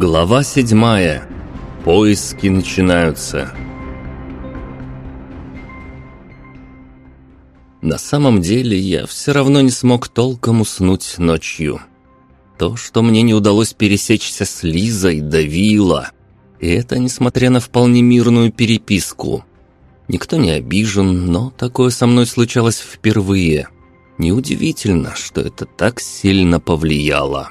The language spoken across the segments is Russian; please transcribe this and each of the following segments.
Глава седьмая. Поиски начинаются. На самом деле я все равно не смог толком уснуть ночью. То, что мне не удалось пересечься с Лизой, давило. И это несмотря на вполне мирную переписку. Никто не обижен, но такое со мной случалось впервые. Неудивительно, что это так сильно повлияло.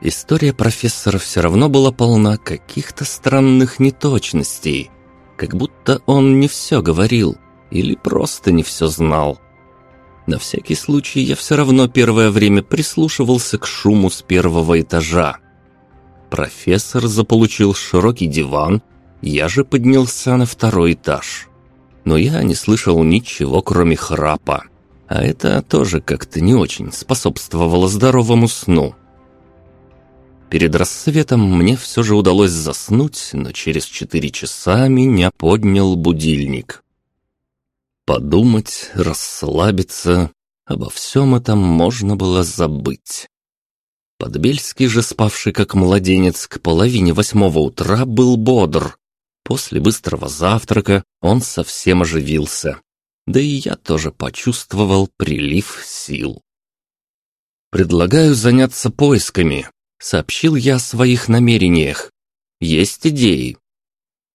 История профессора все равно была полна каких-то странных неточностей, как будто он не все говорил или просто не все знал. На всякий случай я все равно первое время прислушивался к шуму с первого этажа. Профессор заполучил широкий диван, я же поднялся на второй этаж. Но я не слышал ничего, кроме храпа. А это тоже как-то не очень способствовало здоровому сну. Перед рассветом мне все же удалось заснуть, но через четыре часа меня поднял будильник. Подумать, расслабиться, обо всем этом можно было забыть. Подбельский же, спавший как младенец к половине восьмого утра, был бодр. После быстрого завтрака он совсем оживился. Да и я тоже почувствовал прилив сил. «Предлагаю заняться поисками», Сообщил я о своих намерениях. Есть идеи.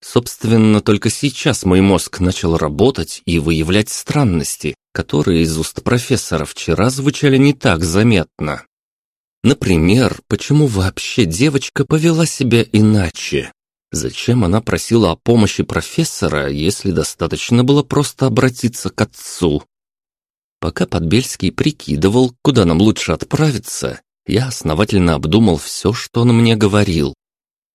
Собственно, только сейчас мой мозг начал работать и выявлять странности, которые из уст профессора вчера звучали не так заметно. Например, почему вообще девочка повела себя иначе? Зачем она просила о помощи профессора, если достаточно было просто обратиться к отцу? Пока Подбельский прикидывал, куда нам лучше отправиться, я основательно обдумал все, что он мне говорил.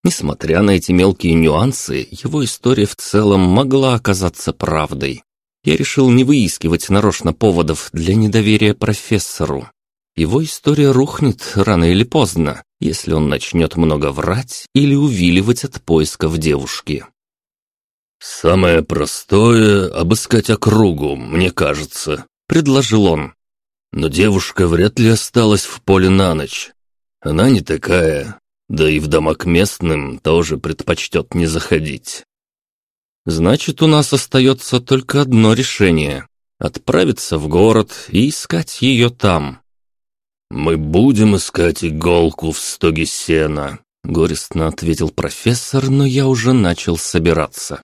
Несмотря на эти мелкие нюансы, его история в целом могла оказаться правдой. Я решил не выискивать нарочно поводов для недоверия профессору. Его история рухнет рано или поздно, если он начнет много врать или увиливать от поисков девушки. «Самое простое — обыскать округу, мне кажется», — предложил он. Но девушка вряд ли осталась в поле на ночь. Она не такая, да и в дома к местным тоже предпочтет не заходить. Значит, у нас остается только одно решение — отправиться в город и искать ее там. «Мы будем искать иголку в стоге сена», — горестно ответил профессор, но я уже начал собираться.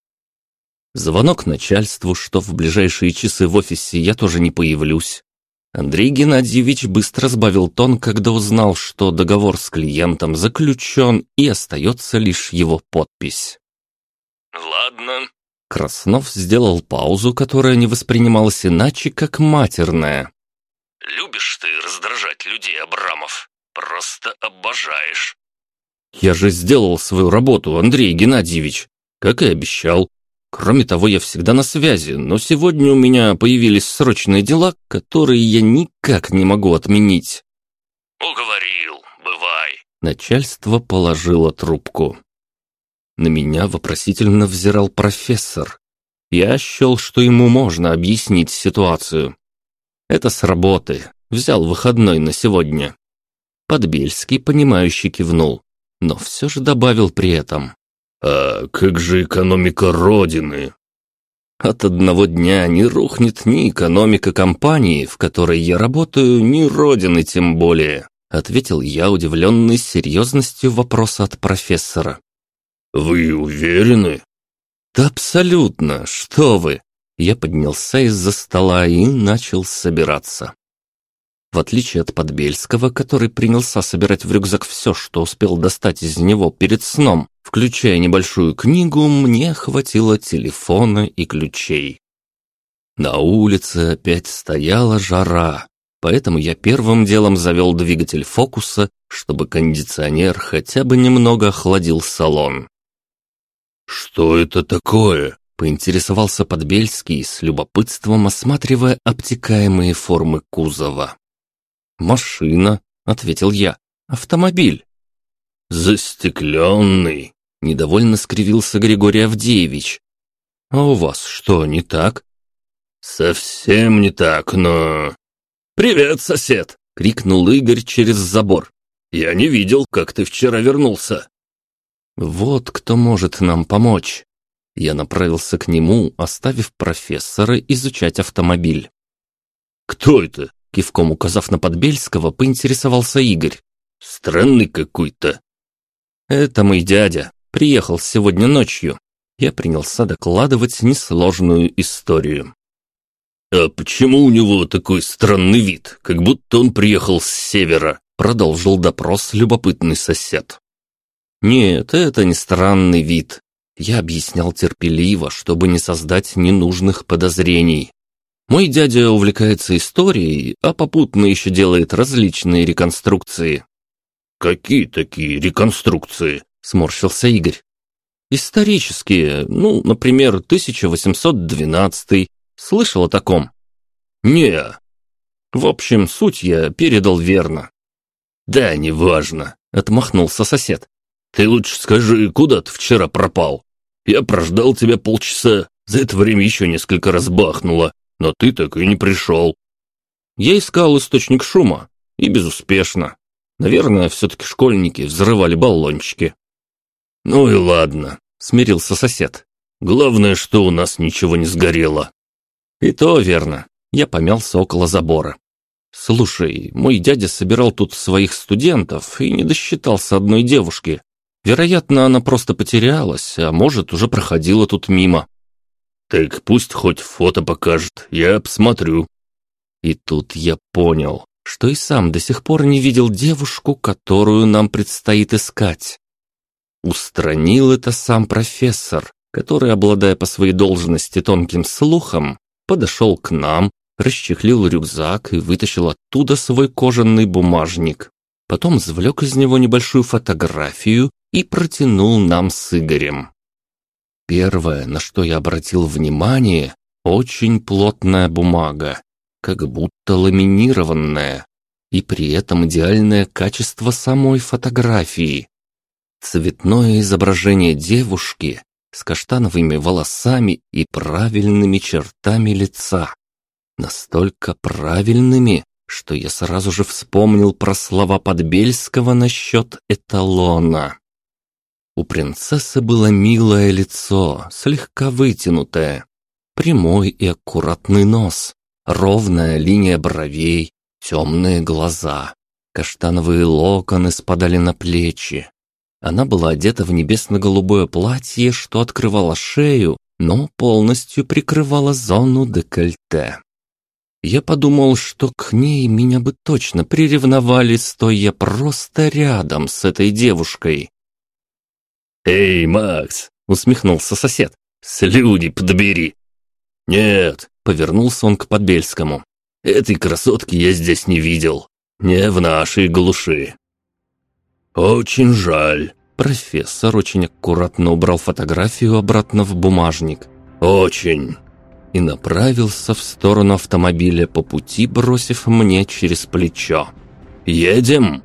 Звонок начальству, что в ближайшие часы в офисе я тоже не появлюсь. Андрей Геннадьевич быстро сбавил тон, когда узнал, что договор с клиентом заключен и остается лишь его подпись. «Ладно». Краснов сделал паузу, которая не воспринималась иначе, как матерная. «Любишь ты раздражать людей, Абрамов. Просто обожаешь». «Я же сделал свою работу, Андрей Геннадьевич, как и обещал. Кроме того, я всегда на связи, но сегодня у меня появились срочные дела, которые я никак не могу отменить. Уговорил, бывай. Начальство положило трубку. На меня вопросительно взирал профессор. Я счел, что ему можно объяснить ситуацию. Это с работы. Взял выходной на сегодня. Подбельский, понимающий, кивнул, но все же добавил при этом. «А как же экономика Родины?» От одного дня не рухнет ни экономика компании, в которой я работаю, ни Родины тем более, ответил я, удивленный серьезностью вопроса от профессора. «Вы уверены?» «Да абсолютно, что вы!» Я поднялся из-за стола и начал собираться. В отличие от Подбельского, который принялся собирать в рюкзак все, что успел достать из него перед сном, включая небольшую книгу, мне хватило телефона и ключей. На улице опять стояла жара, поэтому я первым делом завел двигатель фокуса, чтобы кондиционер хотя бы немного охладил салон. «Что это такое?» — поинтересовался Подбельский с любопытством, осматривая обтекаемые формы кузова. «Машина», — ответил я. «Автомобиль». «Застекленный», — недовольно скривился Григорий Авдеевич. «А у вас что, не так?» «Совсем не так, но...» «Привет, сосед!» — крикнул Игорь через забор. «Я не видел, как ты вчера вернулся. Вот кто может нам помочь. Я направился к нему, оставив профессора изучать автомобиль. «Кто это?» — кивком указав на Подбельского, поинтересовался Игорь. «Странный какой-то». «Это мой дядя. Приехал сегодня ночью. Я принялся докладывать несложную историю. «А почему у него такой странный вид, как будто он приехал с севера?» Продолжил допрос любопытный сосед. «Нет, это не странный вид. Я объяснял терпеливо, чтобы не создать ненужных подозрений. Мой дядя увлекается историей, а попутно еще делает различные реконструкции». «Какие такие реконструкции?» – сморщился Игорь. «Исторические, ну, например, 1812 Слышал о таком?» «Не». «В общем, суть я передал верно». «Да, неважно», — отмахнулся сосед. «Ты лучше скажи, куда ты вчера пропал? Я прождал тебя полчаса, за это время еще несколько раз бахнуло, но ты так и не пришел». Я искал источник шума, и безуспешно. Наверное, все-таки школьники взрывали баллончики. «Ну и ладно», — смирился сосед. «Главное, что у нас ничего не сгорело». «И то верно». Я помялся около забора. «Слушай, мой дядя собирал тут своих студентов и не досчитался одной девушки. Вероятно, она просто потерялась, а может, уже проходила тут мимо». «Так пусть хоть фото покажет, я посмотрю». И тут я понял, что и сам до сих пор не видел девушку, которую нам предстоит искать. Устранил это сам профессор, который, обладая по своей должности тонким слухом, подошел к нам, расчехлил рюкзак и вытащил оттуда свой кожаный бумажник. Потом извлек из него небольшую фотографию и протянул нам с Игорем. Первое, на что я обратил внимание, очень плотная бумага, как будто ламинированная, и при этом идеальное качество самой фотографии. Цветное изображение девушки с каштановыми волосами и правильными чертами лица. Настолько правильными, что я сразу же вспомнил про слова Подбельского насчет эталона. У принцессы было милое лицо, слегка вытянутое, прямой и аккуратный нос, ровная линия бровей, темные глаза. Каштановые локоны спадали на плечи, она была одета в небесно-голубое платье, что открывало шею, но полностью прикрывало зону декольте. Я подумал, что к ней меня бы точно приревновали, стоя просто рядом с этой девушкой. «Эй, Макс!» — усмехнулся сосед. «Слюни подбери!» «Нет!» — повернулся он к Подбельскому. «Этой красотки я здесь не видел. Не в нашей глуши. «Очень жаль». Профессор очень аккуратно убрал фотографию обратно в бумажник. «Очень». И направился в сторону автомобиля по пути, бросив мне через плечо. «Едем?»